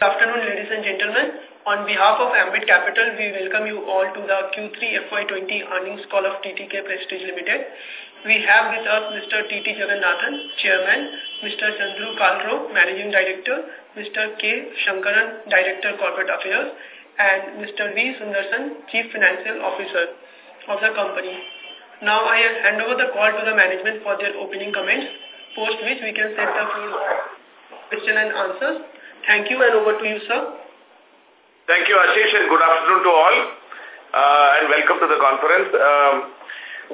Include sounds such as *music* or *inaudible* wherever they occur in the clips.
Good afternoon, ladies and gentlemen. On behalf of Ambit Capital, we welcome you all to the Q3 FY20 earnings call of TTK Prestige Limited. We have with us Mr. T.T. Jagannathan, Chairman, Mr. Chandru Kalro, Managing Director, Mr. K. Shankaran, Director Corporate Affairs, and Mr. V. Sundaresan, Chief Financial Officer of the company. Now I hand over the call to the management for their opening comments, post which we can set the floor question and answers. Thank you and over to you, sir. Thank you, Ashish, and good afternoon to all, uh, and welcome to the conference. Um,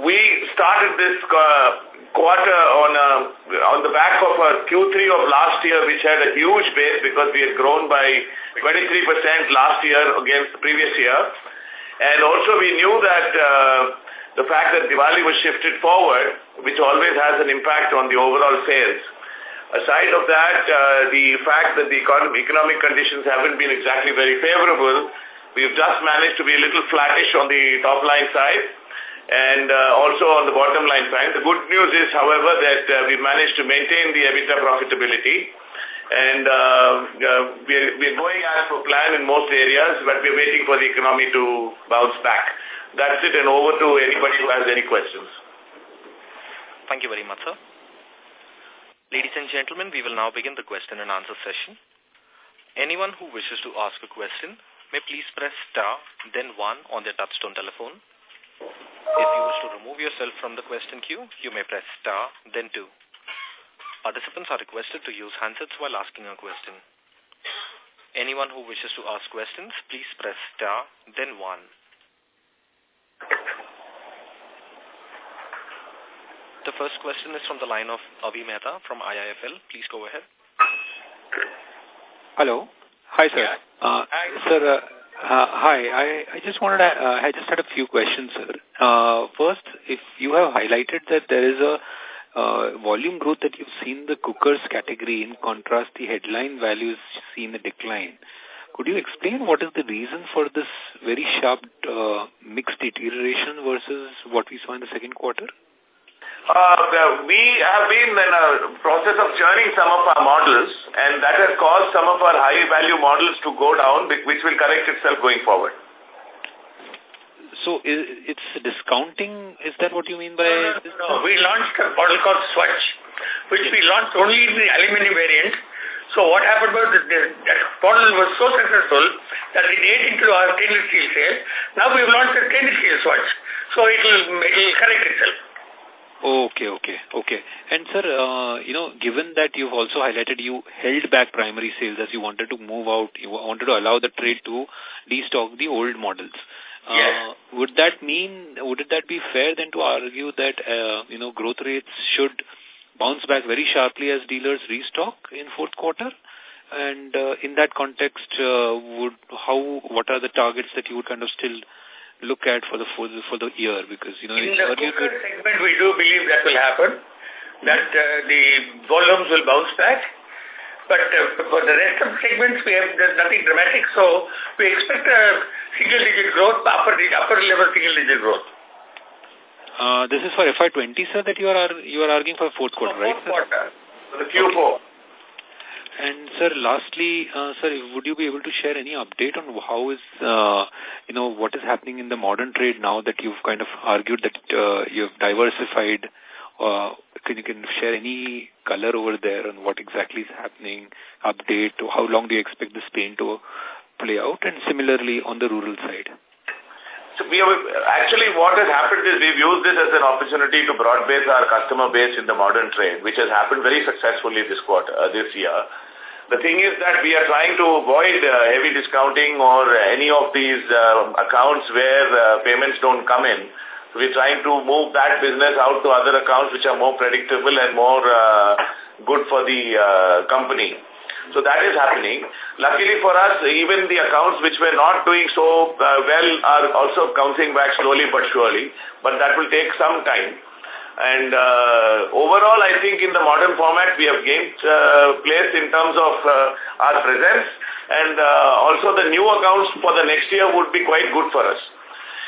we started this uh, quarter on a, uh, on the back of a Q3 of last year, which had a huge base because we had grown by 23% last year against the previous year. And also we knew that uh, the fact that Diwali was shifted forward, which always has an impact on the overall sales. Aside of that, uh, the fact that the economic conditions haven't been exactly very favorable, we've just managed to be a little flattish on the top line side and uh, also on the bottom line side. The good news is, however, that uh, we've managed to maintain the EBITDA profitability and uh, uh, we're, we're going as per plan in most areas, but we're waiting for the economy to bounce back. That's it and over to anybody who has any questions. Thank you very much, sir. Ladies and gentlemen, we will now begin the question and answer session. Anyone who wishes to ask a question may please press star, then one on their touchtone telephone. If you wish to remove yourself from the question queue, you may press star, then two. Participants are requested to use handsets while asking a question. Anyone who wishes to ask questions, please press star, then one. The first question is from the line of Avi Mehta from IIFL. Please go ahead. Hello. Hi, sir. Yeah. Uh, hi. Sir, uh, uh, hi. I, I just wanted to, uh, I just had a few questions, sir. Uh, first, if you have highlighted that there is a uh, volume growth that you've seen the cookers category, in contrast, the headline values seen a decline. Could you explain what is the reason for this very sharp uh, mixed deterioration versus what we saw in the second quarter? Uh, we have been in a process of churning some of our models and that has caused some of our high value models to go down which will correct itself going forward. So it's discounting, is that what you mean by... No, no, no. we launched a model called Svachh, which we launched only in the aluminum variant. So what happened was that the, that model was so successful that it ate into our stainless steel sale. Now we've launched a stainless steel Svachh. So it will, it will correct itself. Okay, okay, okay. And sir, uh, you know, given that you've also highlighted you held back primary sales as you wanted to move out, you wanted to allow the trade to destock the old models. Uh, yes. would that mean, would it that be fair then to argue that, uh, you know, growth rates should bounce back very sharply as dealers restock in fourth quarter? And uh, in that context, uh, would how what are the targets that you would kind of still look at for the for the, for the year? Because you know, in the cooker segment, we do believe that will happen. That uh, the volumes will bounce back. But uh, for the rest of the segments, we have there's nothing dramatic. So we expect a single-digit growth, upper upper level single-digit growth. Uh, this is for FY20, sir, that you are you are arguing for fourth quarter, right? Fourth quarter. For the Q4. Okay. And sir, lastly, uh, sir, would you be able to share any update on how is, uh, you know, what is happening in the modern trade now that you've kind of argued that uh, you've diversified? Uh, can you can share any color over there on what exactly is happening, update, how long do you expect this pain to play out, and similarly on the rural side? So we have, actually what has happened is we've used this as an opportunity to broad base our customer base in the modern trade, which has happened very successfully this quarter, uh, this year. The thing is that we are trying to avoid uh, heavy discounting or any of these uh, accounts where uh, payments don't come in. So we're trying to move that business out to other accounts which are more predictable and more uh, good for the uh, company. So that is happening. Luckily for us, even the accounts which were not doing so uh, well are also bouncing back slowly but surely. But that will take some time. And uh, overall, I think in the modern format, we have gained uh, place in terms of uh, our presence. And uh, also the new accounts for the next year would be quite good for us.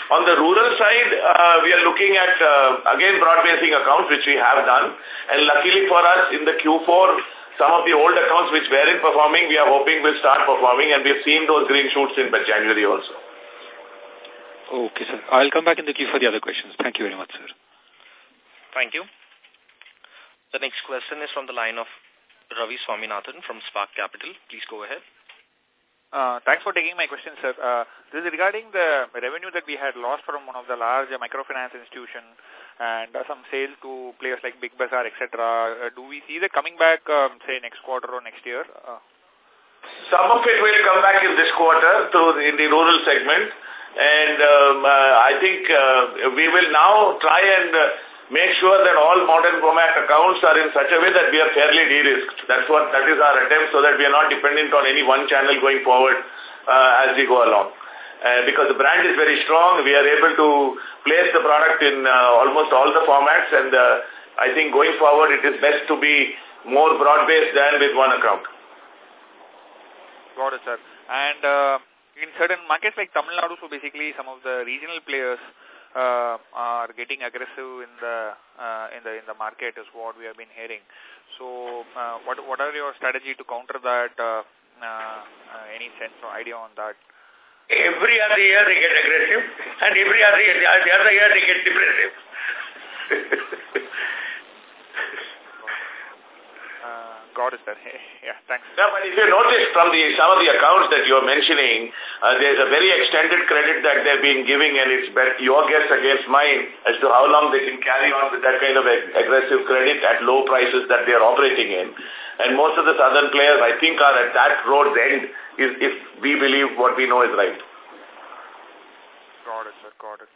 On the rural side, uh, we are looking at, uh, again, broad-basing accounts, which we have done. And luckily for us, in the Q4 some of the old accounts which weren't performing, we are hoping will start performing and we've seen those green shoots in January also. Okay, sir. I'll come back in the queue for the other questions. Thank you very much, sir. Thank you. The next question is from the line of Ravi Swaminathan from Spark Capital. Please go ahead. Uh, thanks for taking my question, sir. Uh, this is regarding the revenue that we had lost from one of the large microfinance institution and uh, some sales to players like Big Bazaar, etc. Uh, do we see that coming back, um, say, next quarter or next year? Uh, some of it will come back in this quarter through in the rural segment. And um, uh, I think uh, we will now try and uh, make sure that all modern format accounts are in such a way that we are fairly de-risked. That's what, that is our attempt so that we are not dependent on any one channel going forward uh, as we go along. Uh, because the brand is very strong, we are able to place the product in uh, almost all the formats and uh, I think going forward it is best to be more broad-based than with one account. Got it, sir. And uh, in certain markets like Tamil Nadu, so basically some of the regional players uh, are getting aggressive in the uh, in the in the market is what we have been hearing. So, uh, what what are your strategy to counter that? Uh, uh, any sense or idea on that? Every other year they get aggressive, and every other year, the other year they get depressive. *laughs* got it, sir. yeah, thanks. Yeah, but if you notice from the some of the accounts that you're mentioning, uh, there's a very extended credit that they're being giving and it's bet your guess against mine as to how long they can carry on with that kind of ag aggressive credit at low prices that they're operating in. And most of the southern players, I think, are at that road's end if, if we believe what we know is right. Got it, sir. Got it.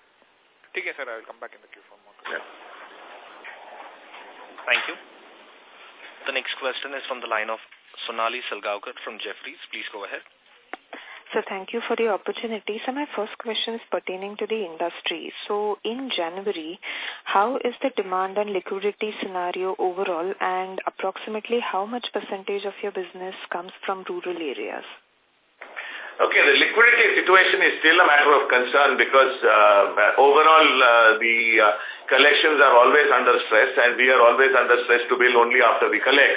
Okay, sir. I will come back in the queue for more. Yeah. Thank you. The next question is from the line of Sonali Salgaonkar from Jefferies. Please go ahead. So thank you for the opportunity. So my first question is pertaining to the industry. So in January, how is the demand and liquidity scenario overall and approximately how much percentage of your business comes from rural areas? Okay, the liquidity situation is still a matter of concern because uh, overall uh, the uh, collections are always under stress and we are always under stress to bill only after we collect.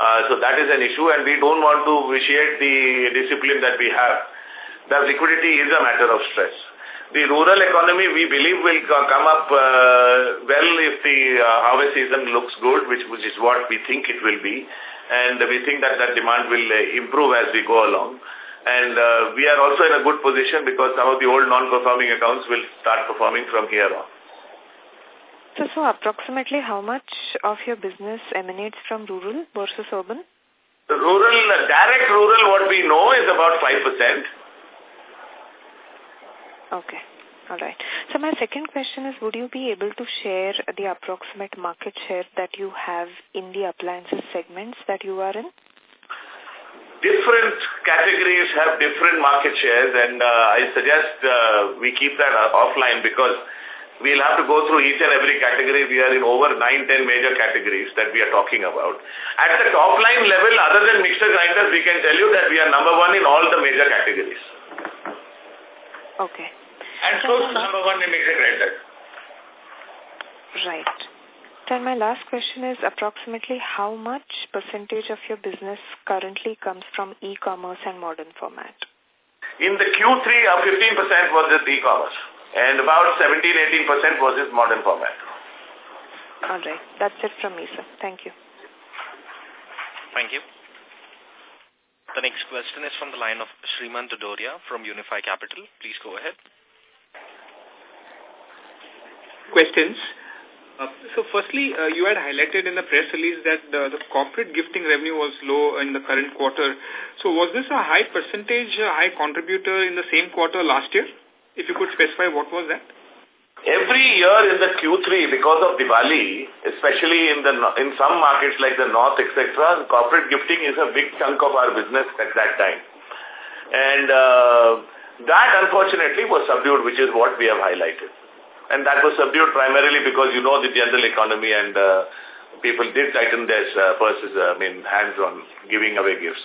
Uh, so that is an issue and we don't want to vitiate the discipline that we have. The liquidity is a matter of stress. The rural economy, we believe, will come up uh, well if the uh, harvest season looks good, which, which is what we think it will be. And we think that that demand will uh, improve as we go along. And uh, we are also in a good position because some of the old non-performing accounts will start performing from here on. So, so approximately how much of your business emanates from rural versus urban? The rural, uh, direct rural, what we know is about 5%. Okay. All right. So my second question is, would you be able to share the approximate market share that you have in the appliances segments that you are in? Different categories have different market shares and uh, I suggest uh, we keep that uh, offline because we'll have to go through each and every category. We are in over 9, 10 major categories that we are talking about. At the top line level, other than mixer grinders, we can tell you that we are number one in all the major categories. Okay. And so, so number one in mixer grinders. Right. Then my last question is approximately how much percentage of your business currently comes from e-commerce and modern format? In the Q3, uh, 15% was this e-commerce and about 17-18% was this modern format. All right. That's it from me, sir. Thank you. Thank you. The next question is from the line of Sriman Dodoria from Unifi Capital. Please go ahead. Questions. Uh, so firstly, uh, you had highlighted in the press release that the, the corporate gifting revenue was low in the current quarter. So was this a high percentage, a high contributor in the same quarter last year? If you could specify what was that? Every year in the Q3, because of Diwali, especially in the in some markets like the North, etc., corporate gifting is a big chunk of our business at that time. And uh, that, unfortunately, was subdued, which is what we have highlighted. And that was subdued primarily because you know the general economy and uh, people did tighten their uh, purses, uh, I mean, hands on giving away gifts.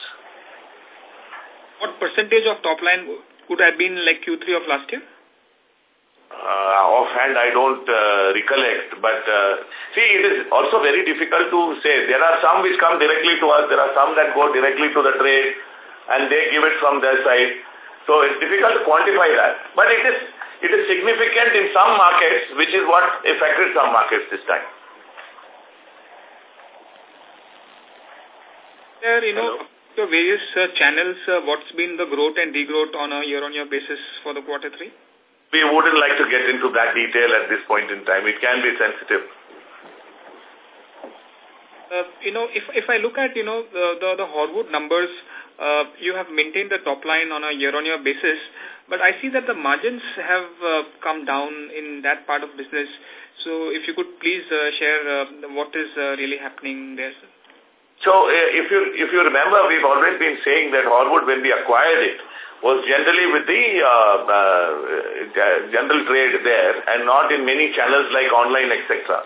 What percentage of top line would have been like Q3 of last year? Uh, offhand, I don't uh, recollect. But uh, see, it is also very difficult to say. There are some which come directly to us. There are some that go directly to the trade and they give it from their side. So it's difficult to quantify that. But it is it is significant in some markets, which is what affected some markets this time. There, you know, the various uh, channels, uh, what's been the growth and degrowth on a year-on-year -year basis for the quarter three? We wouldn't like to get into that detail at this point in time. It can be sensitive. Uh, you know, if if I look at, you know, the, the, the Horwood numbers, uh, you have maintained the top line on a year-on-year -year basis, but I see that the margins have uh, come down in that part of business. So if you could please uh, share uh, what is uh, really happening there, sir. So uh, if you if you remember, we've always been saying that Horwood, when we acquired it, was generally with the uh, uh, general trade there and not in many channels like online, etc.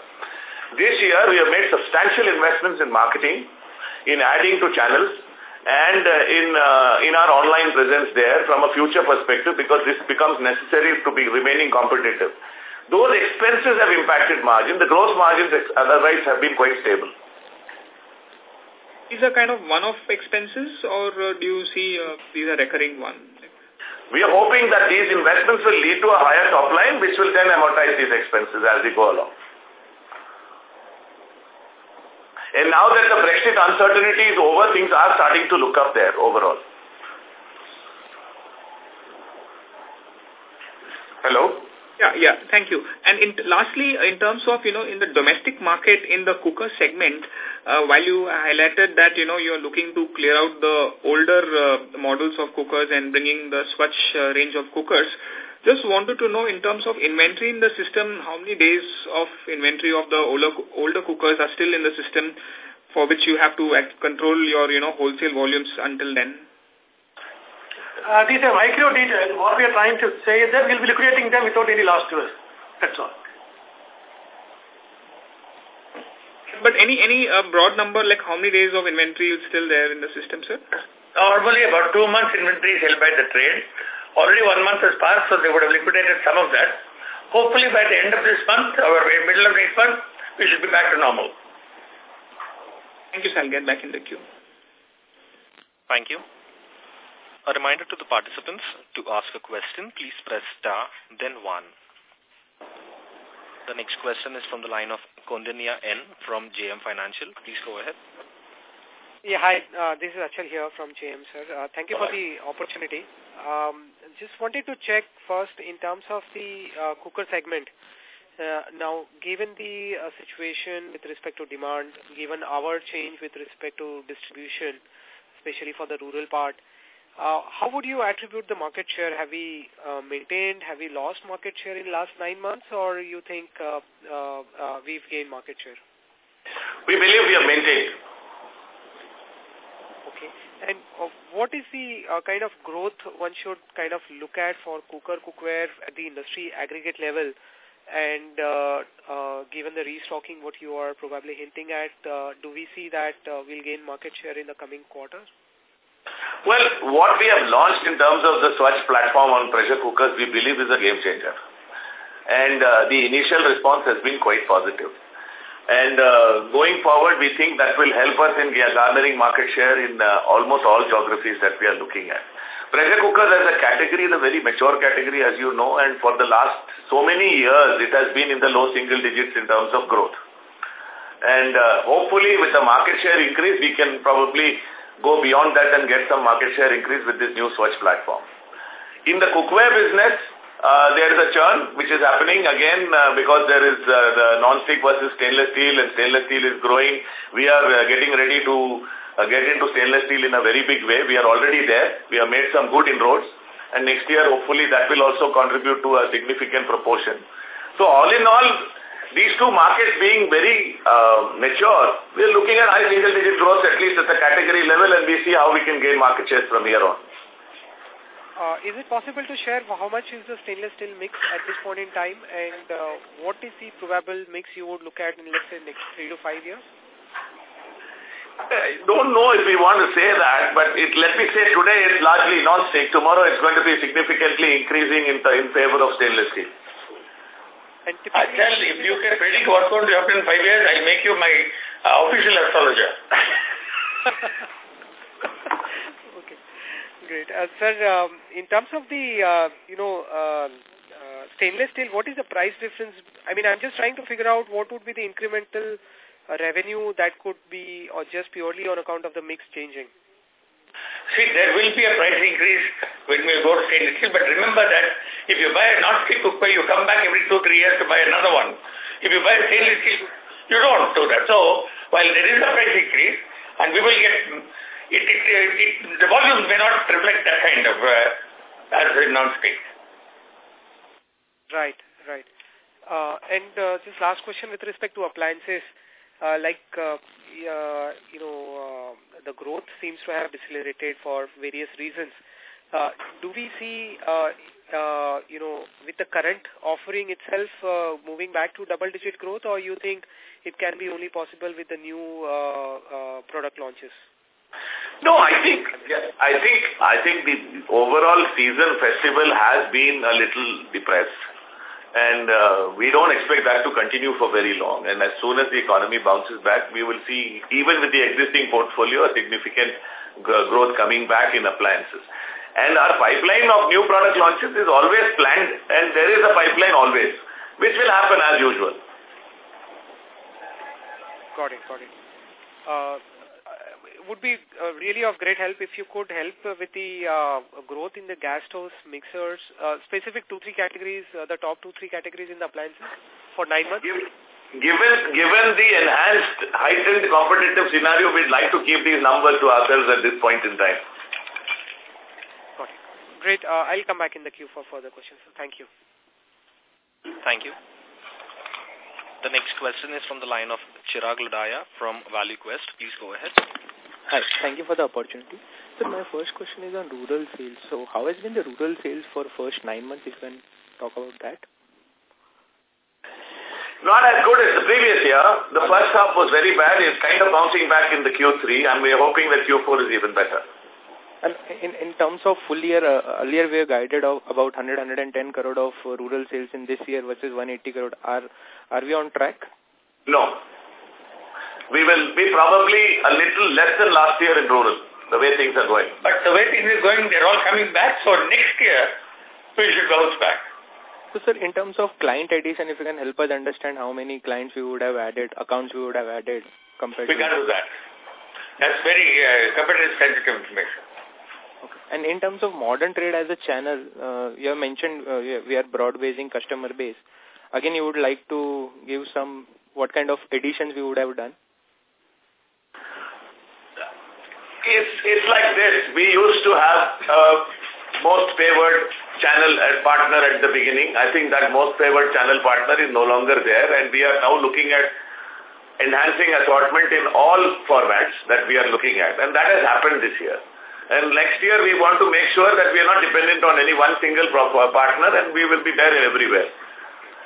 This year, we have made substantial investments in marketing, in adding to channels, and uh, in uh, in our online presence there from a future perspective because this becomes necessary to be remaining competitive. Those expenses have impacted margin. The gross margins otherwise have been quite stable. These are kind of one-off expenses or uh, do you see uh, these are recurring ones? We are hoping that these investments will lead to a higher top line which will then amortize these expenses as we go along. And now that the Brexit uncertainty is over, things are starting to look up there overall. Hello? Yeah, yeah, thank you. And in, lastly, in terms of, you know, in the domestic market, in the cooker segment, uh, while you highlighted that, you know, you're looking to clear out the older uh, models of cookers and bringing the Svachh uh, range of cookers, just wanted to know in terms of inventory in the system, how many days of inventory of the older, older cookers are still in the system for which you have to act, control your, you know, wholesale volumes until then? Uh, these are micro details. What we are trying to say is that we'll be liquidating them without any loss to us. That's all. But any any uh, broad number, like how many days of inventory is still there in the system, sir? Normally about two months inventory is held by the trade. Already one month has passed, so they would have liquidated some of that. Hopefully by the end of this month or middle of next month, we should be back to normal. Thank you, sir. I'll get back in the queue. Thank you. A reminder to the participants to ask a question, please press star, then one. The next question is from the line of Kondinya N from JM Financial. Please go ahead. Yeah, hi. Uh, this is Achal here from JM, sir. Uh, thank you for the opportunity. Um, just wanted to check first in terms of the uh, cooker segment. Uh, now, given the uh, situation with respect to demand, given our change with respect to distribution, especially for the rural part, uh, how would you attribute the market share? Have we uh, maintained, have we lost market share in last nine months or you think uh, uh, uh, we've gained market share? We believe we have maintained. And uh, what is the uh, kind of growth one should kind of look at for cooker, cookware at the industry aggregate level? And uh, uh, given the restocking, what you are probably hinting at, uh, do we see that uh, we'll gain market share in the coming quarters? Well, what we have launched in terms of the Svachh platform on pressure cookers, we believe is a game changer. And uh, the initial response has been quite positive. And uh, going forward, we think that will help us in garnering market share in uh, almost all geographies that we are looking at. Pressure cookers as a category is a very mature category, as you know, and for the last so many years, it has been in the low single digits in terms of growth. And uh, hopefully, with the market share increase, we can probably go beyond that and get some market share increase with this new Svachh platform. In the cookware business, uh, there is a churn which is happening again uh, because there is uh, the non-stick versus stainless steel and stainless steel is growing. We are uh, getting ready to uh, get into stainless steel in a very big way. We are already there. We have made some good inroads and next year hopefully that will also contribute to a significant proportion. So all in all, these two markets being very uh, mature, we are looking at high single-digit growth at least at the category level and we see how we can gain market shares from here on. Uh, is it possible to share how much is the stainless steel mix at this point in time and uh, what is the probable mix you would look at in let's say next three to five years? I don't know if we want to say that, but it, let me say today it's largely non-stick. Tomorrow it's going to be significantly increasing in, the, in favor of stainless steel. And Achal, if you can predict what's going to happen in five years, I'll make you my uh, official astrologer. *laughs* *laughs* great. Uh, sir, um, in terms of the, uh, you know, uh, uh, stainless steel, what is the price difference? I mean, I'm just trying to figure out what would be the incremental uh, revenue that could be or just purely on account of the mix changing. See, there will be a price increase when we go to stainless steel, but remember that if you buy a non-stick cooker, you come back every two, three years to buy another one. If you buy a stainless steel, you don't do that. So, while there is a price increase, and we will get, it, it, it, the volumes may not reflect that kind of, uh, as in non-stick. Right, right. Uh, and uh, just last question with respect to appliances, uh, like, uh, uh, you know, uh, the growth seems to have decelerated for various reasons. Uh, do we see, uh, uh, you know, with the current offering itself uh, moving back to double-digit growth, or you think it can be only possible with the new uh, uh, product launches? No, I think I think I think the overall season festival has been a little depressed and uh, we don't expect that to continue for very long. And as soon as the economy bounces back, we will see, even with the existing portfolio, a significant growth coming back in appliances. And our pipeline of new product launches is always planned, and there is a pipeline always, which will happen as usual. Got it, got it. Uh, would be uh, really of great help if you could help uh, with the uh, growth in the gas stoves, mixers, uh, specific two, three categories, uh, the top two, three categories in the appliances for nine months? Given, given the enhanced, heightened competitive scenario, we'd like to keep these numbers to ourselves at this point in time. Got it. Great. Uh, I'll come back in the queue for further questions. Thank you. Thank you. The next question is from the line of Chirag Lodaya from ValueQuest. Please go ahead. Hi, thank you for the opportunity. So my first question is on rural sales. So how has been the rural sales for first nine months, if you can talk about that? Not as good as the previous year. The first half was very bad. It's kind of bouncing back in the Q3, and we are hoping that Q4 is even better. And in, in terms of full year, uh, earlier we guided of about 100, 110 crore of rural sales in this year versus 180 crore. Are, are we on track? No we will be probably a little less than last year in rural, the way things are going. But the way things are going, they're all coming back, so next year we should bounce back. So, sir, in terms of client addition, if you can help us understand how many clients we would have added, accounts we would have added compared we to... We can't do that. That's very uh, competitive sensitive information. Okay. And in terms of modern trade as a channel, uh, you have mentioned uh, we are broad-basing customer base. Again, you would like to give some, what kind of additions we would have done? It's, it's like this. We used to have a most favored channel partner at the beginning. I think that most favored channel partner is no longer there and we are now looking at enhancing assortment in all formats that we are looking at. And that has happened this year. And next year we want to make sure that we are not dependent on any one single uh, partner and we will be there everywhere.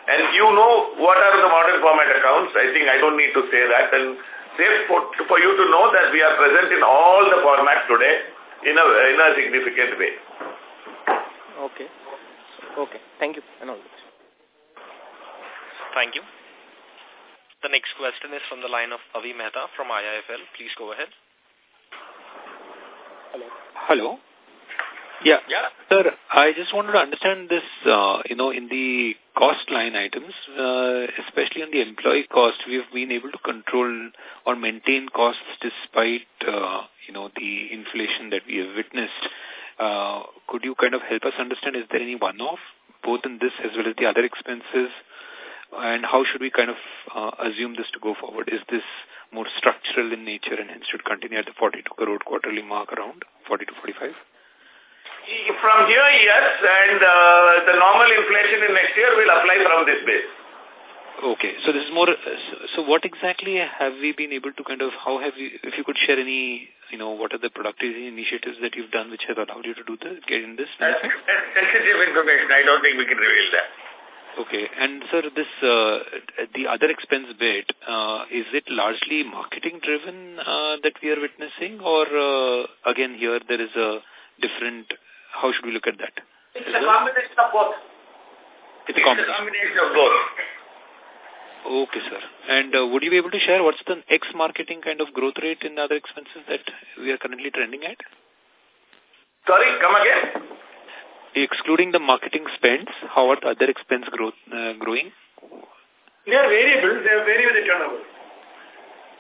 And you know what are the modern format accounts. I think I don't need to say that. And safe for, for you to know that we are present in all the formats today in a, in a significant way. Okay. Okay. Thank you. And all this. Thank you. The next question is from the line of Avi Mehta from IIFL. Please go ahead. Hello. Hello. Yeah. Yeah. Sir, I just wanted to understand this, uh, you know, in the cost line items, uh, especially on the employee cost, we've been able to control or maintain costs despite, uh, you know, the inflation that we have witnessed. Uh, could you kind of help us understand, is there any one-off, both in this as well as the other expenses? And how should we kind of uh, assume this to go forward? Is this more structural in nature and hence should continue at the 42 crore quarterly mark around, 40 to 45? From here, yes, and uh, the normal inflation in next year will apply from this base. Okay, so this is more, so what exactly have we been able to kind of, how have you, if you could share any, you know, what are the productivity initiatives that you've done which have allowed you to do this, get in this? That's, that's sensitive information. I don't think we can reveal that. Okay. And, sir, this, uh, the other expense bit, uh, is it largely marketing driven uh, that we are witnessing or, uh, again, here there is a different how should we look at that? It's a combination of both. It's a combination. A combination of both. Okay, sir. And uh, would you be able to share what's the ex-marketing kind of growth rate in the other expenses that we are currently trending at? Sorry, come again? Excluding the marketing spends, how are the other expense growth uh, growing? They are variable. They with the turnover.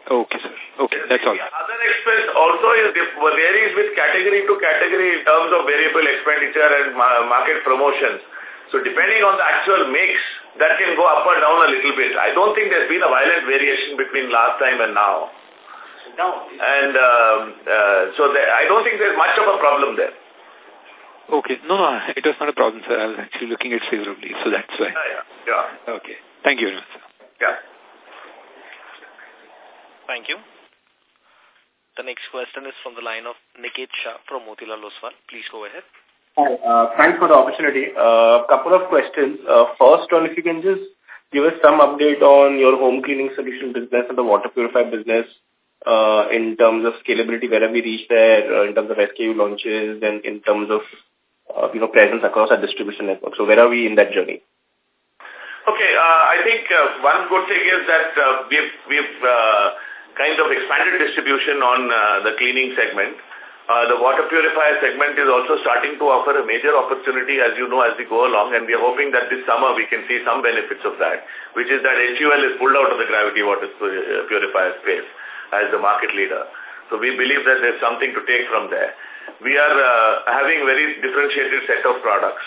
Okay, sir. Okay, that's all. Other expense also is varies with category to category in terms of variable expenditure and market promotions. So depending on the actual mix, that can go up or down a little bit. I don't think there's been a violent variation between last time and now. No. And um, uh, so there, I don't think there's much of a problem there. Okay. No, no, *laughs* it was not a problem, sir. I was actually looking at favorably, so that's why. Yeah, yeah. yeah. Okay. Thank you very much, sir. Yeah. Thank you. The next question is from the line of Niket Shah from Motilal Oswal. Please go ahead. Hi, uh, thanks for the opportunity. A uh, couple of questions. Uh, first on if you can just give us some update on your home cleaning solution business and the water purifier business uh, in terms of scalability, where have we reached there, uh, in terms of SKU launches and in terms of uh, you know presence across our distribution network. So where are we in that journey? Okay, uh, I think uh, one good thing is that uh, we've, we've uh, kind of expanded distribution on uh, the cleaning segment. Uh, the water purifier segment is also starting to offer a major opportunity, as you know, as we go along, and we are hoping that this summer we can see some benefits of that, which is that HUL is pulled out of the gravity water uh, purifier space as the market leader. So we believe that there's something to take from there. We are uh, having very differentiated set of products.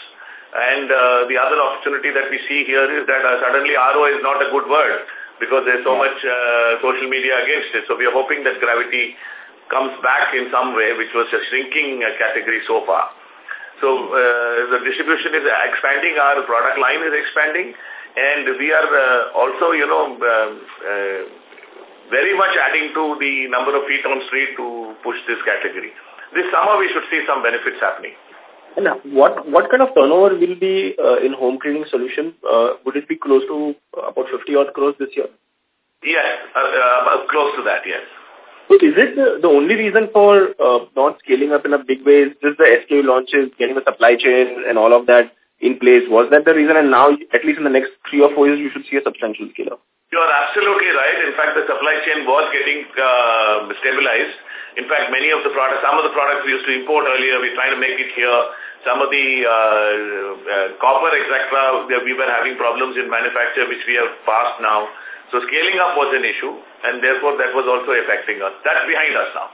And uh, the other opportunity that we see here is that uh, suddenly RO is not a good word because there's so much uh, social media against it. So we are hoping that gravity comes back in some way, which was a shrinking uh, category so far. So uh, the distribution is expanding, our product line is expanding, and we are uh, also, you know, uh, uh, very much adding to the number of feet on street to push this category. This summer we should see some benefits happening. And what what kind of turnover will be uh, in home cleaning solution? Uh, would it be close to about 50 odd crores this year? Yes, uh, uh, close to that, yes. So is it the, the only reason for uh, not scaling up in a big way is just the SKU launches, getting the supply chain and all of that in place? Was that the reason? And now, at least in the next three or four years, you should see a substantial scale up. You are absolutely right. In fact, the supply chain was getting uh, stabilized. In fact, many of the products, some of the products we used to import earlier, we're trying to make it here. Some of the uh, uh, copper, etc., we were having problems in manufacture, which we have passed now. So scaling up was an issue, and therefore that was also affecting us. That's behind us now.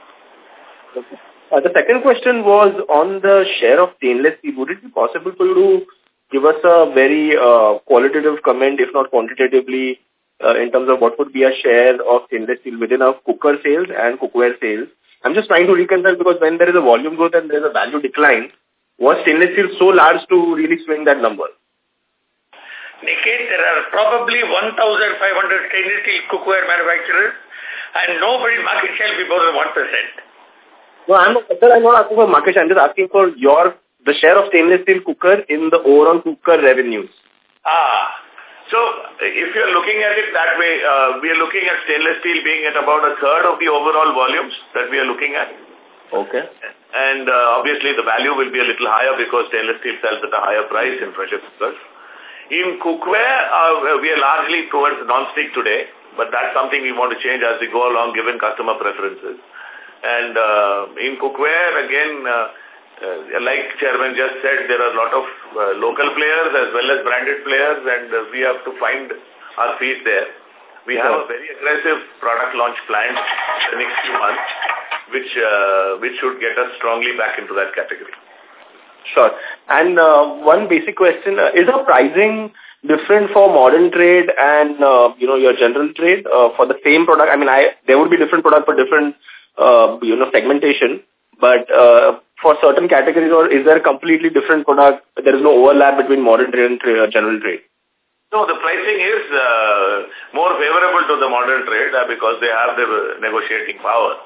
Okay. Uh, the second question was on the share of stainless steel. Would it be possible for you to give us a very uh, qualitative comment, if not quantitatively, uh, in terms of what would be a share of stainless steel within our cooker sales and cookware sales? I'm just trying to reconcile because when there is a volume growth and there is a value decline, was stainless steel so large to really swing that number? Niket, there are probably 1,500 stainless steel cookware manufacturers and nobody market share will be more than 1%. No, I'm not, sir, I'm not asking for market share. I'm just asking for your, the share of stainless steel cooker in the overall cooker revenues. Ah, so if you're looking at it that way, uh, we are looking at stainless steel being at about a third of the overall volumes that we are looking at. Okay. And uh, obviously the value will be a little higher because stainless steel sells at a higher price in pressure cookers. In cookware, uh, we are largely towards non-stick today, but that's something we want to change as we go along given customer preferences. And uh, in cookware, again, uh, uh, like Chairman just said, there are a lot of uh, local players as well as branded players and uh, we have to find our feet there. We have a very aggressive product launch planned the next few months, which uh, which should get us strongly back into that category. Sure. And uh, one basic question, uh, is the pricing different for modern trade and, uh, you know, your general trade uh, for the same product? I mean, I there would be different product for different, uh, you know, segmentation, but uh, for certain categories or is there a completely different product? There is no overlap between modern trade and uh, general trade? No, the pricing is uh, more favorable to the modern trade uh, because they have the negotiating power.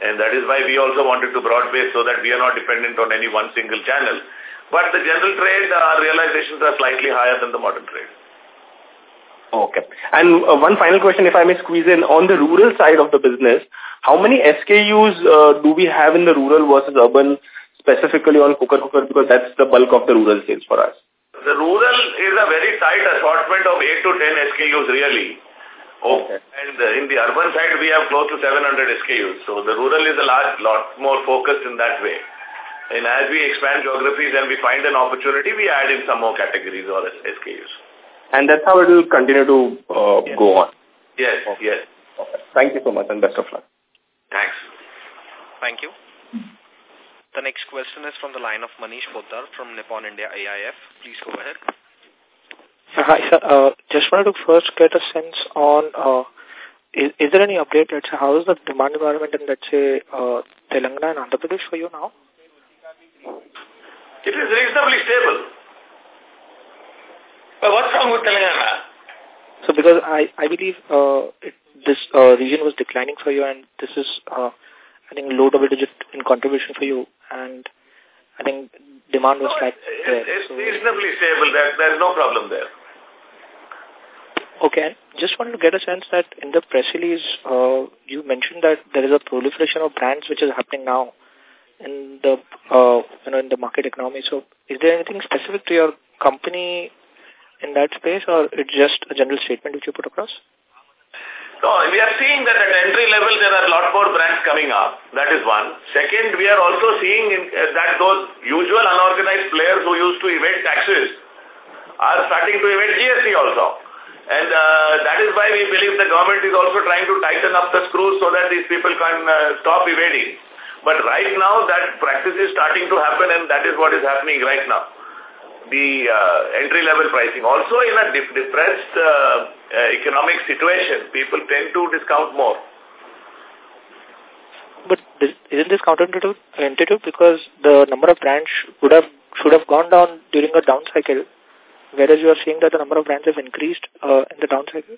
And that is why we also wanted to broad base so that we are not dependent on any one single channel. But the general trade, our uh, realizations are slightly higher than the modern trade. Okay. And uh, one final question, if I may squeeze in, on the rural side of the business, how many SKUs uh, do we have in the rural versus urban, specifically on cooker cooker, because that's the bulk of the rural sales for us? The rural is a very tight assortment of 8 to 10 SKUs really. Oh, okay. and uh, in the urban side, we have close to 700 SKUs. So the rural is a large, lot more focused in that way. And as we expand geographies and we find an opportunity, we add in some more categories or SKUs. And that's how it will continue to uh, yes. go on? Yes, okay. yes. Okay. Thank you so much and best of luck. Thanks. Thank you. The next question is from the line of Manish Poddar from Nippon India AIF. Please go ahead. Hi, sir. Uh, just wanted to first get a sense on, uh, is, is there any update, let's say, how is the demand environment in, let's say, uh, Telangana and Andhra Pradesh for you now? It is reasonably stable. But what's wrong with Telangana? So because I, I believe uh, it, this uh, region was declining for you and this is, uh, I think, low double digit in contribution for you and I think demand was no, like there. It's so. reasonably stable. There, there's no problem there. Okay, just wanted to get a sense that in the press release, uh, you mentioned that there is a proliferation of brands which is happening now in the uh, you know in the market economy. So, is there anything specific to your company in that space, or it's just a general statement which you put across? No, we are seeing that at entry level there are a lot more brands coming up. That is one. Second, we are also seeing in, uh, that those usual unorganized players who used to evade taxes are starting to evade GST also. And uh, that is why we believe the government is also trying to tighten up the screws so that these people can uh, stop evading. But right now that practice is starting to happen and that is what is happening right now the uh, entry-level pricing. Also, in a depressed uh, uh, economic situation, people tend to discount more. But isn't this counterintuitive because the number of brands would have should have gone down during a down cycle, whereas you are seeing that the number of brands have increased uh, in the down cycle?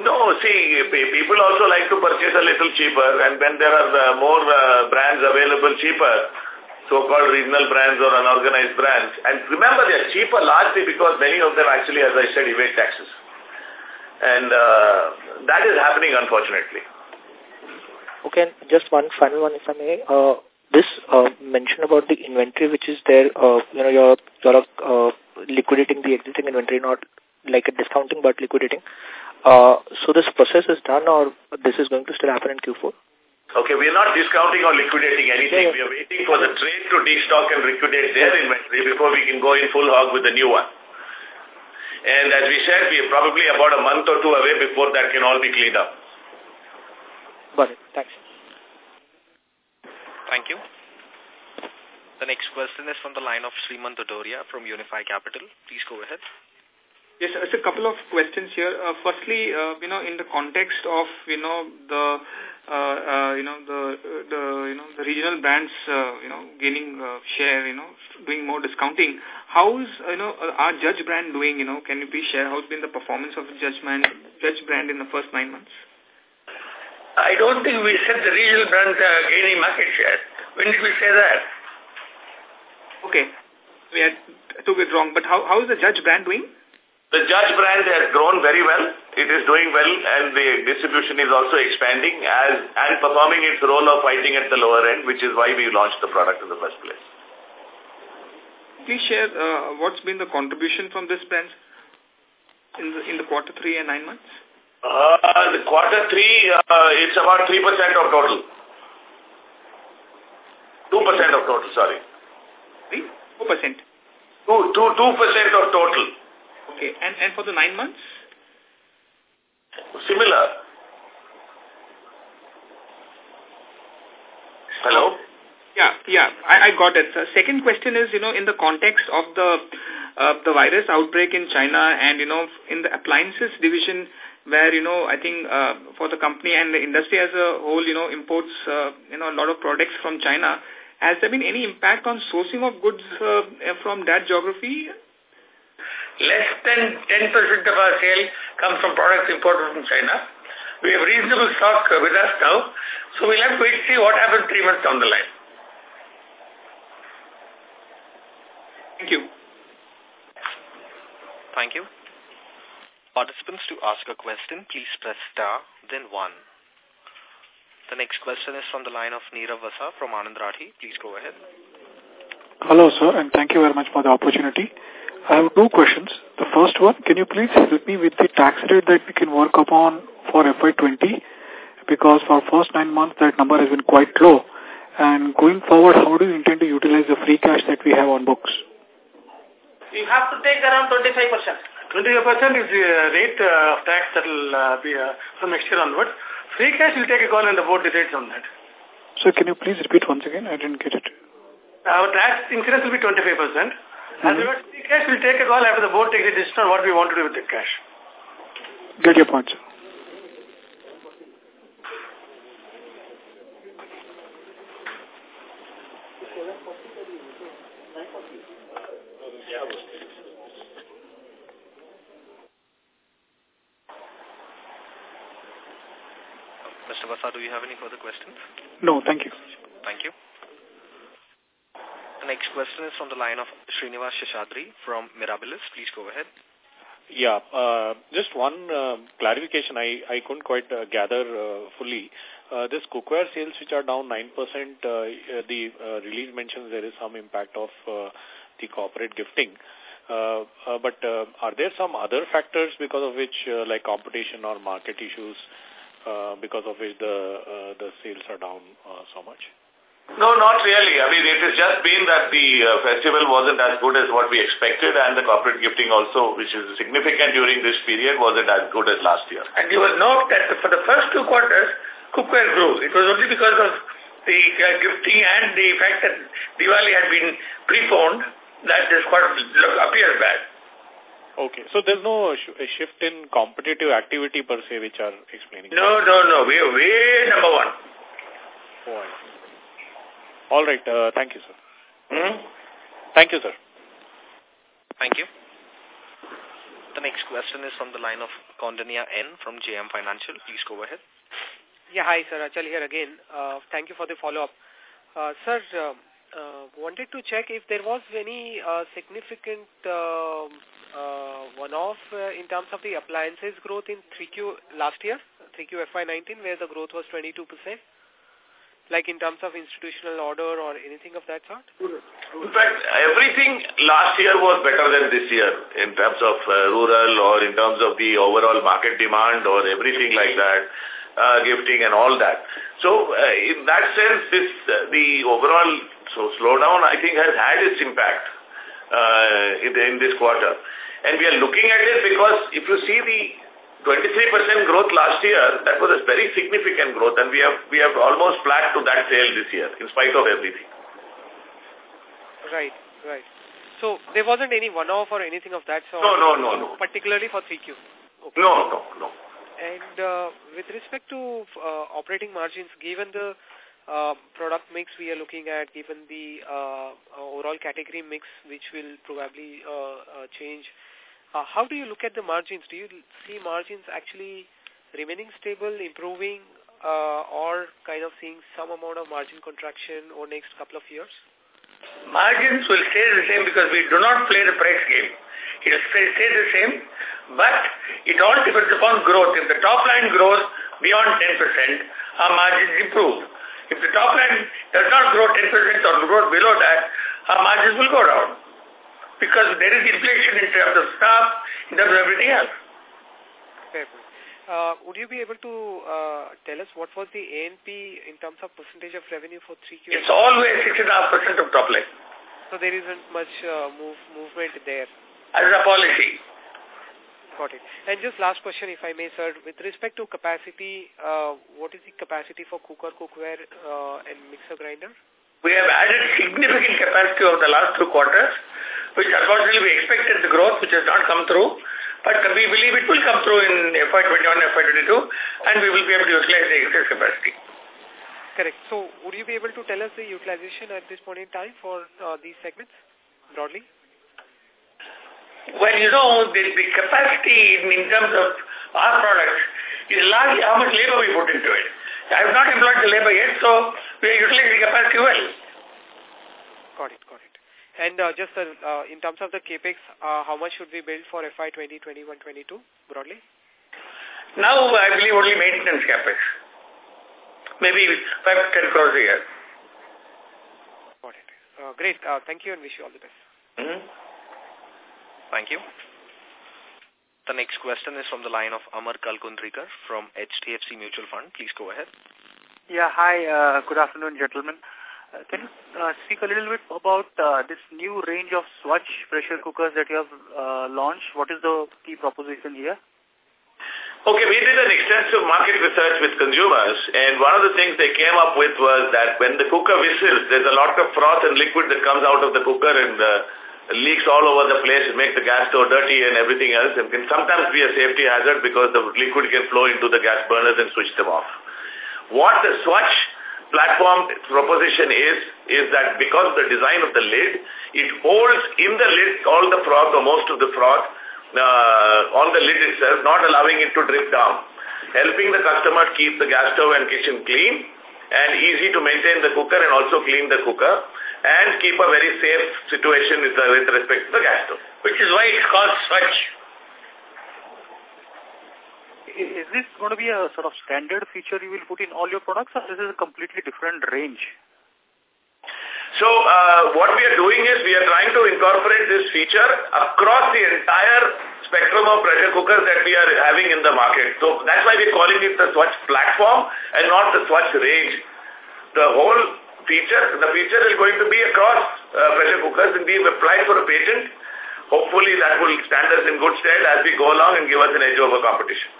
No, see, people also like to purchase a little cheaper, and when there are uh, more uh, brands available cheaper, so-called regional brands or unorganized brands. And remember, they are cheaper largely because many of them actually, as I said, evade taxes. And uh, that is happening, unfortunately. Okay, just one final one, if I may. Uh, this uh, mention about the inventory which is there, uh, you know, you're, you're uh, liquidating the existing inventory, not like a discounting, but liquidating. Uh, so this process is done or this is going to still happen in Q4? Okay, we are not discounting or liquidating anything. We are waiting for the trade to destock and liquidate their inventory before we can go in full hog with the new one. And as we said, we are probably about a month or two away before that can all be cleaned up. Got it. Thanks. Thank you. The next question is from the line of Srimant Dodoria from Unifi Capital. Please go ahead. Yes, it's a couple of questions here. Uh, firstly, uh, you know, in the context of, you know, the uh, uh, you know, the, the, you know, the regional brands, uh, you know, gaining uh, share, you know, doing more discounting. How's, you know, uh, our Judge brand doing, you know, can you please share how's been the performance of the Judge brand, Judge brand in the first nine months? I don't think we said the regional brands are gaining market share. When did we say that? Okay. We had, took it wrong. But how, how is the Judge brand doing? The Judge brand has grown very well. It is doing well and the distribution is also expanding as and performing its role of fighting at the lower end, which is why we launched the product in the first place. Please share uh, what's been the contribution from this brand in the, in the quarter three and nine months? Uh, the quarter three, uh, it's about 3% of total. 2% of total, sorry. 3? 4%? 2, 2, 2% of total. Okay. And, and for the nine months? Similar. Hello? Yeah, yeah, I, I got it. The second question is, you know, in the context of the uh, the virus outbreak in China and, you know, in the appliances division where, you know, I think uh, for the company and the industry as a whole, you know, imports, uh, you know, a lot of products from China. Has there been any impact on sourcing of goods uh, from that geography? less than 10% of our sale comes from products imported from China. We have reasonable stock with us now, so we'll have to wait see what happens three months down the line. Thank you. Thank you. Participants to ask a question, please press star, then one. The next question is from the line of Neerav Vasa from Anand Rathi. Please go ahead. Hello, sir, and thank you very much for the opportunity. I have two questions. The first one, can you please help me with the tax rate that we can work upon for FY20? Because for first nine months, that number has been quite low. And going forward, how do you intend to utilize the free cash that we have on books? You have to take around 25%. 25% is the rate uh, of tax that will uh, be uh, from next year onwards. Free cash will take a call and the board decides on that. So can you please repeat once again? I didn't get it. Our tax insurance will be 25%. Mm -hmm. And regards free cash, will take a call after the board takes a decision on what we want to do with the cash. Get your point, sir. Mr. Vasa, do you have any further questions? No, thank you. Thank you. The next question is from the line of Srinivas Seshadri from Mirabilis. Please go ahead. Yeah, uh, just one uh, clarification I, I couldn't quite uh, gather uh, fully. Uh, this cookware sales which are down 9%, uh, the uh, release mentions there is some impact of uh, the corporate gifting. Uh, uh, but uh, are there some other factors because of which uh, like competition or market issues uh, because of which the uh, the sales are down uh, so much? No, not really. I mean, it has just been that the uh, festival wasn't as good as what we expected and the corporate gifting also, which is significant during this period, wasn't as good as last year. And you will note that for the first two quarters, cookware grew. It was only because of the uh, gifting and the fact that Diwali had been preponed that this quarter appears bad. Okay, so there's no sh shift in competitive activity per se which are explaining. No, no, no. We are way number one. Oh, I see. All right. Uh, thank you, sir. Hmm? Thank you, sir. Thank you. The next question is from the line of Kondania N from JM Financial. Please go ahead. Yeah, hi, sir. Achal here again. Uh, thank you for the follow-up. Uh, sir, uh, uh, wanted to check if there was any uh, significant uh, uh, one-off uh, in terms of the appliances growth in 3Q last year, 3Q FY19, where the growth was 22%, like in terms of institutional order or anything of that sort? In fact, everything last year was better than this year in terms of uh, rural or in terms of the overall market demand or everything like that, uh, gifting and all that. So, uh, in that sense, this uh, the overall so slowdown, I think, has had its impact uh, in, the, in this quarter. And we are looking at it because if you see the 23% growth last year, that was a very significant growth and we have we have almost flat to that sale this year in spite of everything. Right, right. So there wasn't any one-off or anything of that sort? No, no, no, no. Particularly for 3Q? Okay. No, no, no. And uh, with respect to uh, operating margins, given the uh, product mix we are looking at, given the uh, overall category mix which will probably uh, uh, change, uh, how do you look at the margins? Do you see margins actually remaining stable, improving, uh, or kind of seeing some amount of margin contraction over next couple of years? Margins will stay the same because we do not play the price game. It will stay the same, but it all depends upon growth. If the top line grows beyond 10%, our margins improve. If the top line does not grow 10% or grow below that, our margins will go down because there is inflation in terms of staff, in terms of everything else. Fair point. Uh, would you be able to uh, tell us what was the A&P in terms of percentage of revenue for 3Q? It's always 6.5% of top line. So there isn't much uh, move movement there? As a policy. Got it. And just last question, if I may, sir. With respect to capacity, uh, what is the capacity for cooker, cookware, uh, and mixer grinder? We have added significant capacity over the last two quarters which unfortunately we expected the growth, which has not come through. But we believe it will come through in FY21, FY22, and we will be able to utilize the excess capacity. Correct. So, would you be able to tell us the utilization at this point in time for uh, these segments, broadly? Well, you know, the, the capacity in, in terms of our products is largely how much labor we put into it. I have not employed the labor yet, so we are utilizing the capacity well. Got it, got it. And uh, just uh, uh, in terms of the capex, uh, how much should we build for FY 2021 22 broadly? Now I believe only maintenance capex. Maybe 5 to 10 crores a year. Got it. Uh, great. Uh, thank you and wish you all the best. Mm -hmm. Thank you. The next question is from the line of Amar Kalkundrikar from HDFC Mutual Fund. Please go ahead. Yeah, hi. Uh, good afternoon, gentlemen. Uh, can you uh, speak a little bit about uh, this new range of Svachh pressure cookers that you have uh, launched? What is the key proposition here? Okay, we did an extensive market research with consumers, and one of the things they came up with was that when the cooker whistles, there's a lot of froth and liquid that comes out of the cooker and uh, leaks all over the place and make the gas stove dirty and everything else, and can sometimes be a safety hazard because the liquid can flow into the gas burners and switch them off. What the Svachh platform proposition is, is that because the design of the lid, it holds in the lid all the froth or most of the froth uh, on the lid itself, not allowing it to drip down, helping the customer keep the gas stove and kitchen clean and easy to maintain the cooker and also clean the cooker and keep a very safe situation with, uh, with respect to the gas stove. Which is why it's called Svachh. Is this going to be a sort of standard feature you will put in all your products or this is a completely different range? So uh, what we are doing is we are trying to incorporate this feature across the entire spectrum of pressure cookers that we are having in the market. So that's why we're calling it the Svachh platform and not the Svachh range. The whole feature, the feature is going to be across uh, pressure cookers and we've applied for a patent. Hopefully that will stand us in good stead as we go along and give us an edge over competition.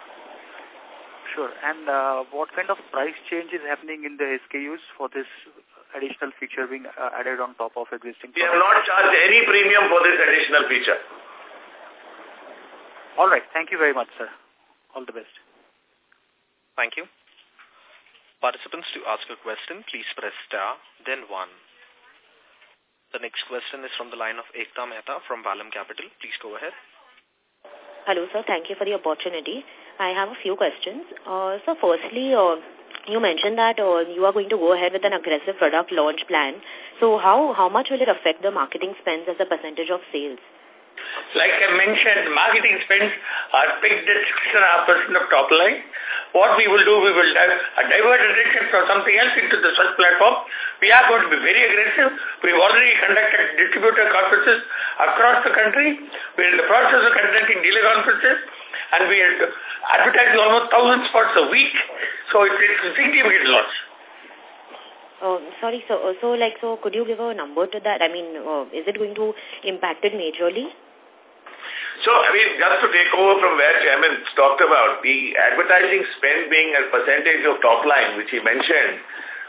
Sure. And uh, what kind of price change is happening in the SKUs for this additional feature being uh, added on top of existing We have not charged any premium for this additional feature. All right. Thank you very much, sir. All the best. Thank you. Participants, to ask a question, please press star, then one. The next question is from the line of Ekta Mehta from Vallum Capital. Please go ahead. Hello, sir. Thank you for the opportunity. I have a few questions. Uh, so, firstly, uh, you mentioned that uh, you are going to go ahead with an aggressive product launch plan. So how, how much will it affect the marketing spends as a percentage of sales? Like I mentioned, marketing spends are picked at 6.5% of top line. What we will do, we will divert attention from something else into the search platform. We are going to be very aggressive. We've already conducted distributor conferences across the country. We're in the process of conducting dealer conferences. And we are advertising almost 1,000 spots a week. So it's, it's a significant loss. Oh, sorry, so, so like, so could you give a number to that? I mean, uh, is it going to impact it majorly? So, I mean, just to take over from where Chairman talked about, the advertising spend being a percentage of top line, which he mentioned.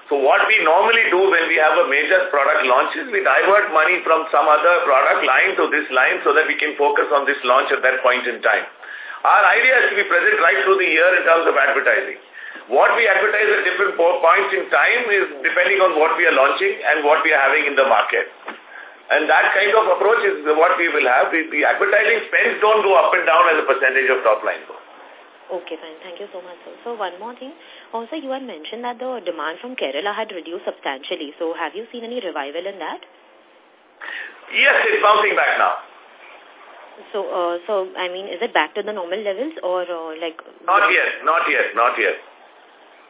So what we normally do when we have a major product launch is we divert money from some other product line to this line so that we can focus on this launch at that point in time. Our idea is to be present right through the year in terms of advertising. What we advertise at different points in time is depending on what we are launching and what we are having in the market. And that kind of approach is what we will have. The, the advertising spends don't go up and down as a percentage of top line Okay, fine. Thank you so much, sir. So one more thing. Also, you had mentioned that the demand from Kerala had reduced substantially. So have you seen any revival in that? Yes, it's bouncing back now. So, uh, so I mean, is it back to the normal levels or uh, like? Not yet, not yet, not yet.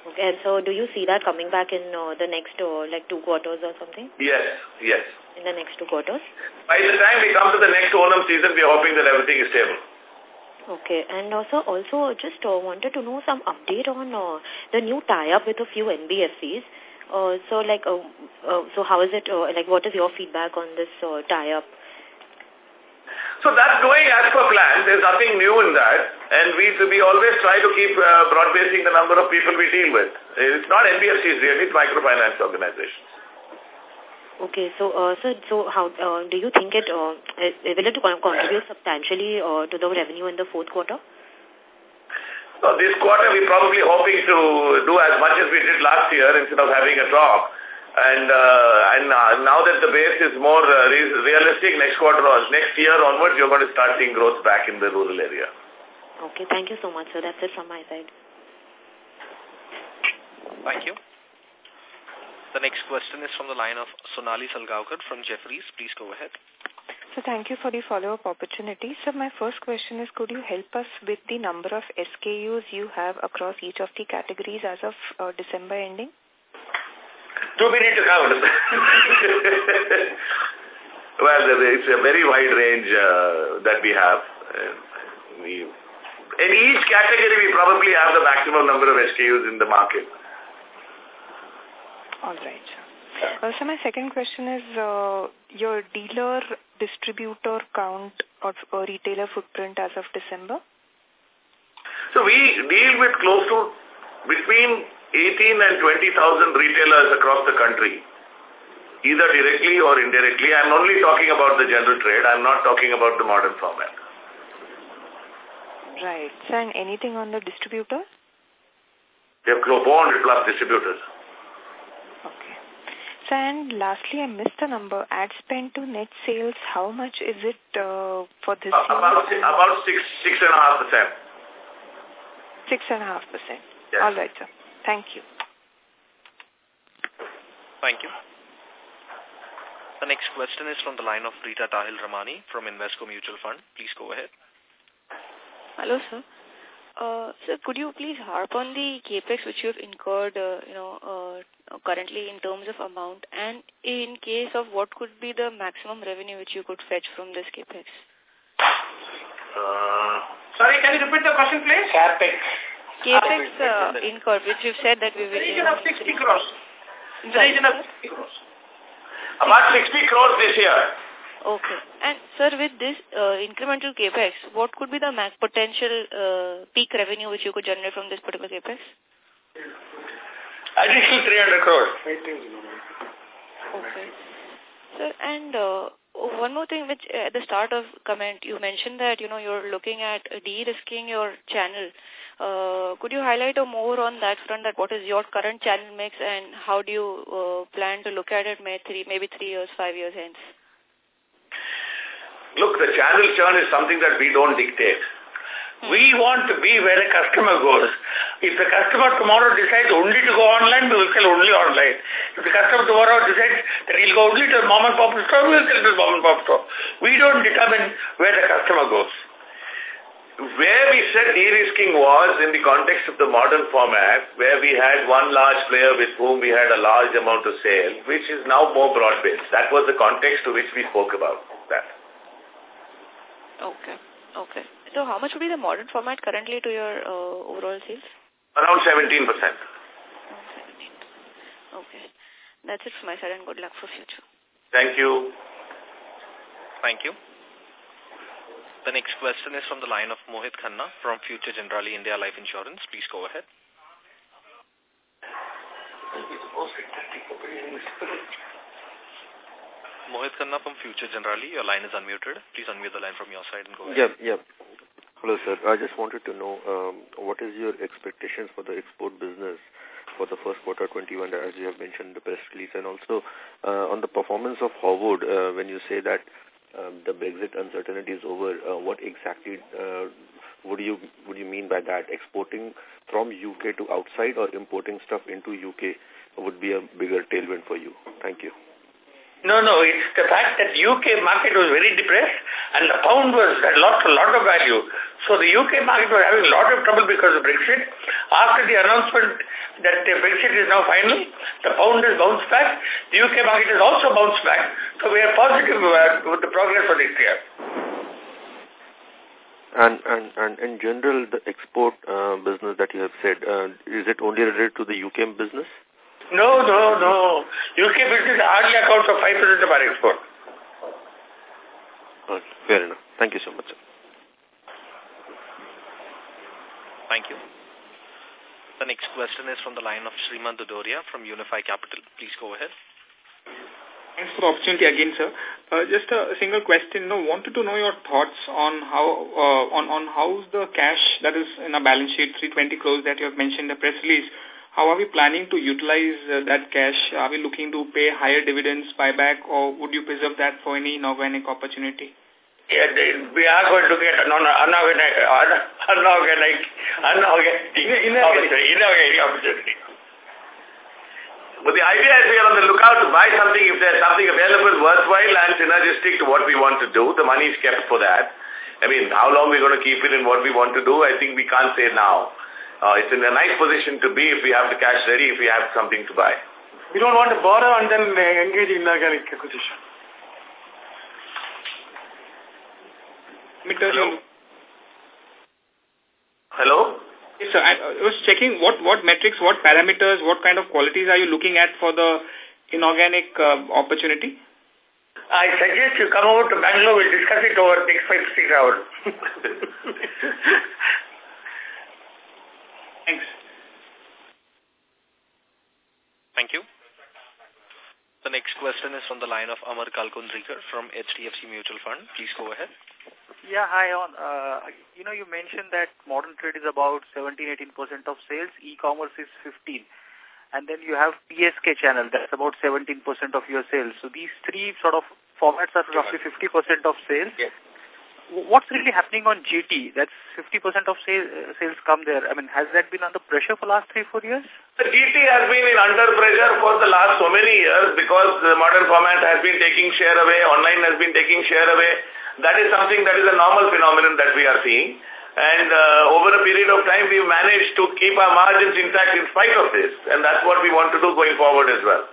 Okay, and so do you see that coming back in uh, the next uh, like two quarters or something? Yes, yes. In the next two quarters? By the time we come to the next Onam season, we are hoping that everything is stable. Okay, and also also just uh, wanted to know some update on uh, the new tie-up with a few NBFCs. Uh, so like, uh, uh, so how is it, uh, like what is your feedback on this uh, tie-up? So that's going as per plan. There's nothing new in that. And we we always try to keep uh, broad-basing the number of people we deal with. It's not NBFCs really, it's microfinance organizations. Okay, so uh, so so how uh, do you think it uh, will it contribute substantially uh, to the revenue in the fourth quarter? So this quarter we're probably hoping to do as much as we did last year instead of having a drop. And uh, and uh, now that the base is more uh, re realistic, next quarter or next year onwards, you're going to start seeing growth back in the rural area. Okay, thank you so much, sir. That's it from my side. Thank you. The next question is from the line of Sonali Salgaonkar from Jefferies. Please go ahead. So thank you for the follow-up opportunity. So my first question is, could you help us with the number of SKUs you have across each of the categories as of uh, December ending? Too many to count. *laughs* Well, it's a very wide range uh, that we have. Uh, we, in each category, we probably have the maximum number of SKUs in the market. All right. Uh, so my second question is uh, your dealer distributor count of a retailer footprint as of December? So we deal with close to between 18 and 20,000 retailers across the country, either directly or indirectly. I'm only talking about the general trade. I'm not talking about the modern format. Right. So, and anything on the distributor? We have 400 plus distributors. Okay. So, and lastly, I missed the number. Ad spend to net sales, how much is it uh, for this uh, year? About, about six, six and a half percent. Six and a half percent. Yes. All right, sir. Thank you. Thank you. The next question is from the line of Rita Tahilramani from Invesco Mutual Fund. Please go ahead. Hello, sir. Uh, sir, could you please harp on the capex which you've incurred, uh, you know, uh, currently in terms of amount, and in case of what could be the maximum revenue which you could fetch from this capex? Uh, sorry, can you repeat the question, please? Capex. Capex uh, incurred, which you've said that we will... The region of 60 crores. The region of 60 crores. About 60 crores this year. Okay. And, sir, with this uh, incremental capex, what could be the max potential uh, peak revenue which you could generate from this particular capex? Additional 300 crores. Okay. Sir, and uh, one more thing which at the start of comment, you mentioned that, you know, you're looking at de-risking your channel. Uh, could you highlight or more on that front, that what is your current channel mix and how do you uh, plan to look at it maybe three, maybe three years, five years hence? Look, the channel churn is something that we don't dictate. We want to be where the customer goes. If the customer tomorrow decides only to go online, we will sell only online. If the customer tomorrow decides that he'll go only to the mom and pop store, we will sell to the mom and pop store. We don't determine where the customer goes. Where we said de-risking was in the context of the modern format, where we had one large player with whom we had a large amount of sale, which is now more broad-based. That was the context to which we spoke about that. Okay. Okay. So how much would be the modern format currently to your uh, overall sales? Around 17%. 17. Okay. That's it from my side and good luck for future. Thank you. Thank you. The next question is from the line of Mohit Khanna from Future Generali India Life Insurance. Please go ahead. Mohit Khanna from Future Generali, your line is unmuted. Please unmute the line from your side and go ahead. Yeah, yeah. Hello, sir. I just wanted to know um, what is your expectations for the export business for the first quarter 21, as you have mentioned the press release, and also uh, on the performance of Horwood, uh, when you say that um, the Brexit uncertainty is over, uh, what exactly uh, would you would you mean by that? Exporting from UK to outside or importing stuff into UK would be a bigger tailwind for you? Thank you. No, no, it's the fact that UK market was very depressed and the pound was lost a lot of value. So the UK market was having a lot of trouble because of Brexit. After the announcement that the Brexit is now final, the pound has bounced back. The UK market has also bounced back. So we are positive uh, with the progress for this year. And, and, and in general, the export uh, business that you have said, uh, is it only related to the UK business? No, no, no. UK business hardly accounts for 5% of our export. Fair enough. Thank you so much, sir. Thank you. The next question is from the line of Sriman Dudoria from Unifi Capital. Please go ahead. Thanks for the opportunity again, sir. Uh, just a single question. No, wanted to know your thoughts on how uh, on on how's the cash that is in a balance sheet, 320 crores that you have mentioned in the press release. How are we planning to utilize uh, that cash? Are we looking to pay higher dividends, buyback, or would you preserve that for any inorganic opportunity? Yeah, we are going to get an unorganic, unorganic, inorganic opportunity. But the idea is we are on the lookout to buy something if there's something available, worthwhile and synergistic to what we want to do. The money is kept for that. I mean, how long we're going to keep it in what we want to do, I think we can't say now. Uh, it's in a nice position to be if we have the cash ready, if we have something to buy. We don't want to borrow and then engage in inorganic acquisition. Hello? Hello? Yes, sir. I was checking what, what metrics, what parameters, what kind of qualities are you looking at for the inorganic uh, opportunity? I suggest you come over to Bangalore, we'll discuss it over the next five, six hours. *laughs* Thanks. Thank you. The next question is from the line of Amar Kalkundrikar from HDFC Mutual Fund. Please go ahead. Yeah, hi on. Uh, you know, you mentioned that modern trade is about 17-18% of sales, e-commerce is 15 and then you have PSK channel, that's about 17% of your sales. So these three sort of formats are roughly 50% of sales. Yes. What's really happening on GT? That's 50% of sales, uh, sales come there. I mean, has that been under pressure for last three, four years? The GT has been in under pressure for the last so many years because the modern format has been taking share away, online has been taking share away. That is something that is a normal phenomenon that we are seeing. And uh, over a period of time, we've managed to keep our margins intact in spite of this. And that's what we want to do going forward as well.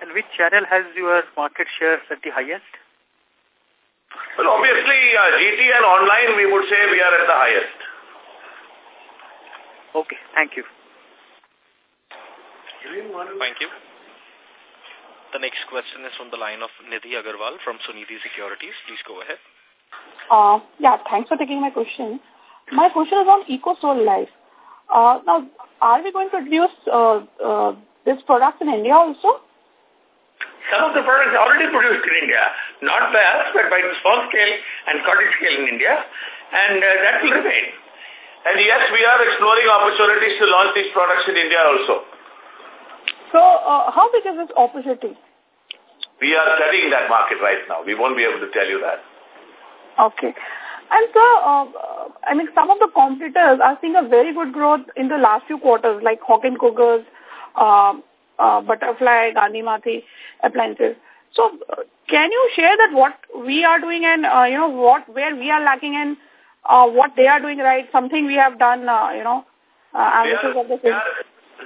And which channel has your market share at the highest? Well, obviously, uh, GT and online, we would say we are at the highest. Okay, thank you. Thank you. The next question is from the line of Nidhi Agarwal from Sunidhi Securities. Please go ahead. Uh, yeah, thanks for taking my question. My question is on EcoSol Life. Uh, now, are we going to produce uh, uh, this product in India also? Some of the products are already produced in India, not by us, but by the small scale and cottage scale in India, and uh, that will remain. And yes, we are exploring opportunities to launch these products in India also. So, uh, how big is this opportunity? We are studying that market right now. We won't be able to tell you that. Okay. And so, uh, I mean, some of the competitors are seeing a very good growth in the last few quarters, like Hawkins Cookers, uh, uh, Butterfly, Gandhimathi appliances. So, uh, can you share that what we are doing and, uh, you know, what where we are lacking and uh, what they are doing right, something we have done, uh, you know, uh, analysis of the same?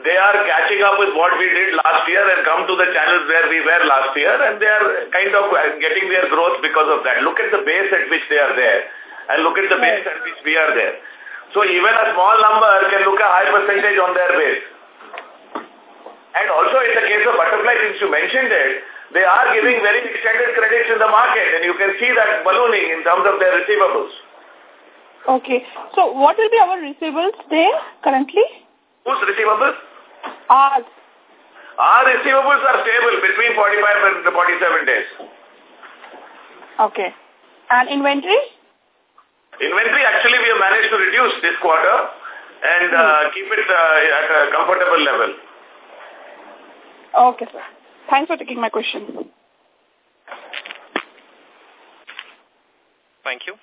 They are catching up with what we did last year and come to the channels where we were last year and they are kind of uh, getting their growth because of that. Look at the base at which they are there and look at the base at which we are there. So even a small number can look a high percentage on their base. And also in the case of Butterfly, since you mentioned it, they are giving very extended credits in the market and you can see that ballooning in terms of their receivables. Okay. So what will be our receivables there currently? Whose receivables? Ours. Our receivables are stable between 45 and 47 days. Okay. And inventory? Inventory, actually, we have managed to reduce this quarter and uh, keep it uh, at a comfortable level. Okay, sir. Thanks for taking my question. Thank you.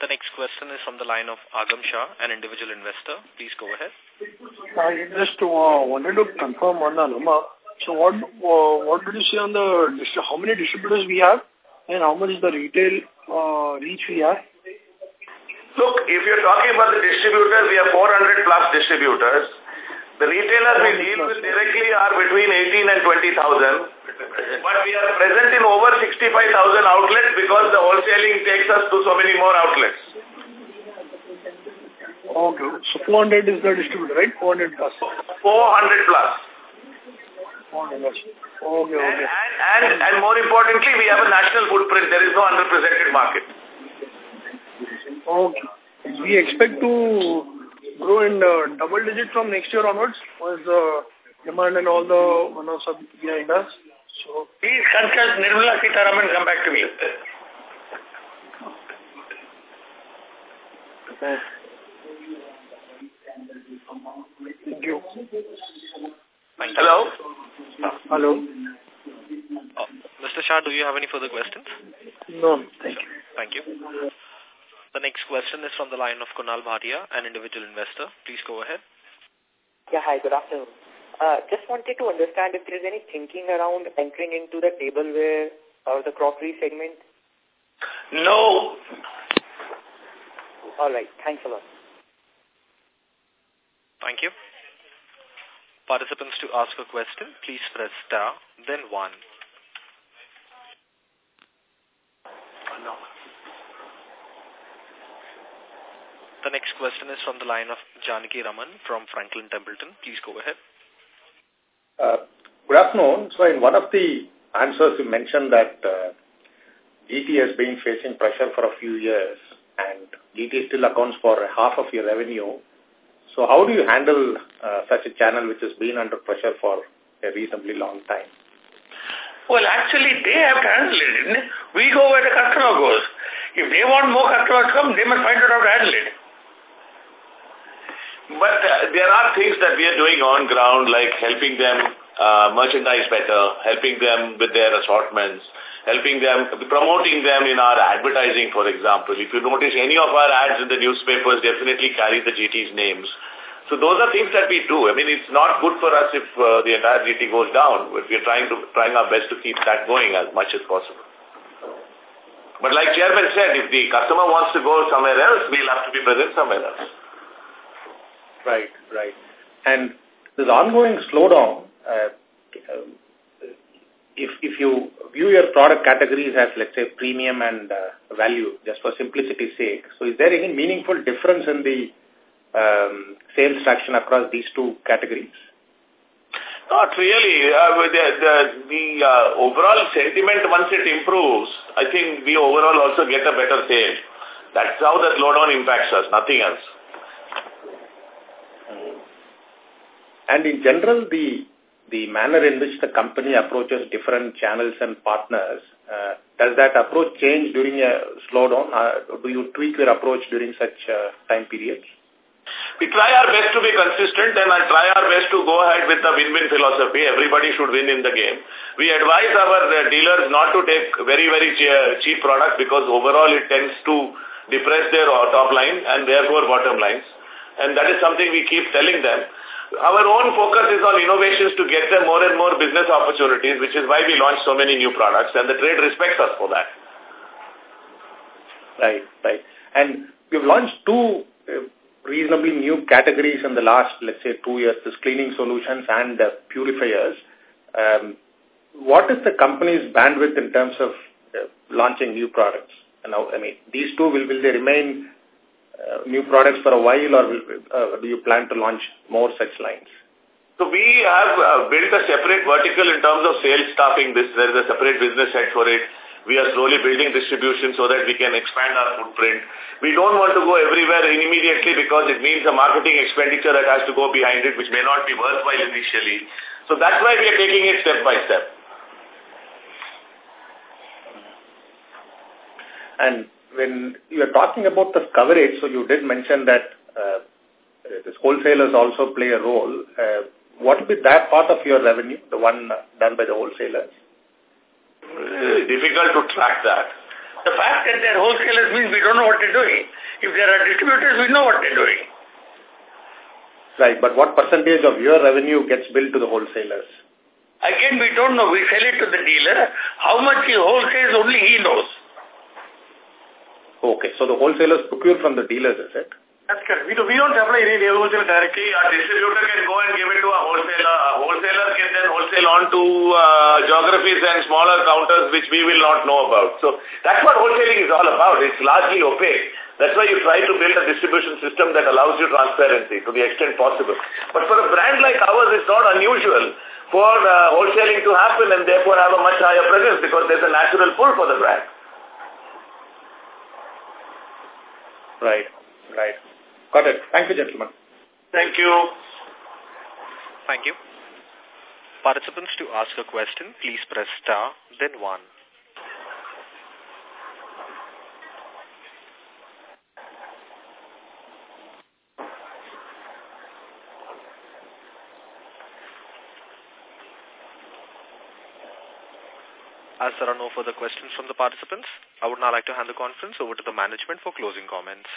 The next question is from the line of Agam Shah, an individual investor. Please go ahead. I just uh, wanted to confirm on the number. So what uh, what did you say on the how many distributors we have and how much is the retail uh, reach we have? Look, if you're talking about the distributors, we have 400 plus distributors. The retailers we deal with directly are between 18 and 20,000. But we are present in over 65,000 outlets because the wholesaling takes us to so many more outlets. Okay. So 400 is the distributor, right? 400 plus. 400 plus. 400 plus. Okay, okay. And, and, and more importantly, we have a national footprint. There is no underrepresented market. Okay. We expect to grow in uh, double digit from next year onwards once the demand and all the one of behind us. So please consult Nirmala Sitharaman come back to me. Okay. Thank you. Thank Hello? Hello. Oh, Mr. Shah, do you have any further questions? No, thank you. Thank you. The next question is from the line of Kunal Bhatia, an individual investor. Please go ahead. Yeah, hi, good afternoon. Uh, just wanted to understand if there is any thinking around entering into the tableware or the crockery segment. No. All right. Thanks a lot. Thank you. Participants to ask a question, please press star, then one. The next question is from the line of Janaki Raman from Franklin Templeton. Please go ahead. Uh, good afternoon. So in one of the answers you mentioned that uh, GT has been facing pressure for a few years and GT still accounts for half of your revenue so how do you handle uh, such a channel which has been under pressure for a reasonably long time? Well, actually, they have to handle it. We go where the customer goes. If they want more customers come, they must find out how to handle it. But uh, there are things that we are doing on ground, like helping them uh, merchandise better, helping them with their assortments, helping them, promoting them in our advertising, for example. If you notice, any of our ads in the newspapers definitely carry the GT's names. So those are things that we do. I mean, it's not good for us if uh, the entire GT goes down, but we're trying to trying our best to keep that going as much as possible. But like Chairman said, if the customer wants to go somewhere else, we'll have to be present somewhere else. Right, right. And this ongoing slowdown, uh, if if you view your product categories as, let's say, premium and uh, value, just for simplicity's sake, so is there any meaningful difference in the um, sales traction across these two categories? Not really. Uh, the the, the uh, overall sentiment, once it improves, I think we overall also get a better sale. That's how the slowdown impacts us, nothing else. And in general, the the manner in which the company approaches different channels and partners, uh, does that approach change during a slowdown? Uh, do you tweak your approach during such uh, time periods? We try our best to be consistent and I try our best to go ahead with the win-win philosophy. Everybody should win in the game. We advise our uh, dealers not to take very, very cheap product because overall it tends to depress their top line and therefore bottom lines. And that is something we keep telling them. Our own focus is on innovations to get them more and more business opportunities, which is why we launch so many new products, and the trade respects us for that. Right, right. And you've launched two uh, reasonably new categories in the last, let's say, two years, this cleaning solutions and uh, purifiers. Um, what is the company's bandwidth in terms of uh, launching new products? And Now, I mean, these two, will, will they remain new products for a while or uh, do you plan to launch more such lines? So we have uh, built a separate vertical in terms of sales staffing. This There is a separate business head for it. We are slowly building distribution so that we can expand our footprint. We don't want to go everywhere immediately because it means a marketing expenditure that has to go behind it, which may not be worthwhile initially. So that's why we are taking it step by step. And when you are talking about the coverage, so you did mention that uh, this wholesalers also play a role. Uh, what would be that part of your revenue, the one done by the wholesalers? Difficult to track that. The fact that they're wholesalers means we don't know what they're doing. If there are distributors, we know what they're doing. Right, but what percentage of your revenue gets billed to the wholesalers? Again, we don't know. We sell it to the dealer. How much he wholesales, only he knows. Okay, so the wholesalers procure from the dealers, is it? That's correct. We, do, we don't apply any wholesaler directly. A distributor can go and give it to a wholesaler. A wholesaler can then wholesale on to uh, geographies and smaller counters which we will not know about. So that's what wholesaling is all about. It's largely opaque. That's why you try to build a distribution system that allows you transparency to the extent possible. But for a brand like ours, it's not unusual for uh, wholesaling to happen and therefore have a much higher presence because there's a natural pull for the brand. Right, right. Got it. Thank you, gentlemen. Thank you. Thank you. Participants to ask a question, please press star, then one. As there are no further questions from the participants, I would now like to hand the conference over to the management for closing comments.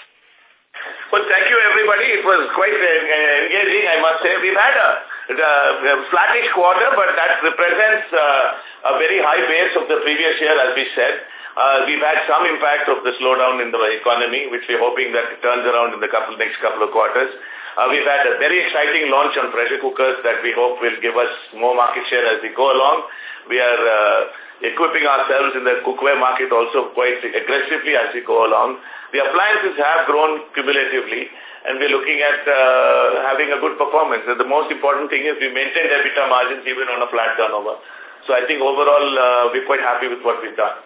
Well, thank you, everybody. It was quite uh, engaging, I must say. We've had a, a flattish quarter, but that represents uh, a very high base of the previous year, as we said. Uh, we've had some impact of the slowdown in the economy, which we're hoping that it turns around in the couple, next couple of quarters. Uh, we've had a very exciting launch on pressure cookers that we hope will give us more market share as we go along. We are uh, equipping ourselves in the cookware market also quite aggressively as we go along. The appliances have grown cumulatively and we're looking at uh, having a good performance. And the most important thing is we maintained EBITDA margins even on a flat turnover. So I think overall uh, we're quite happy with what we've done.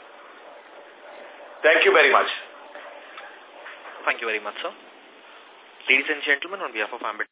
Thank you very much. Thank you very much, sir. Ladies and gentlemen, on behalf of Ambit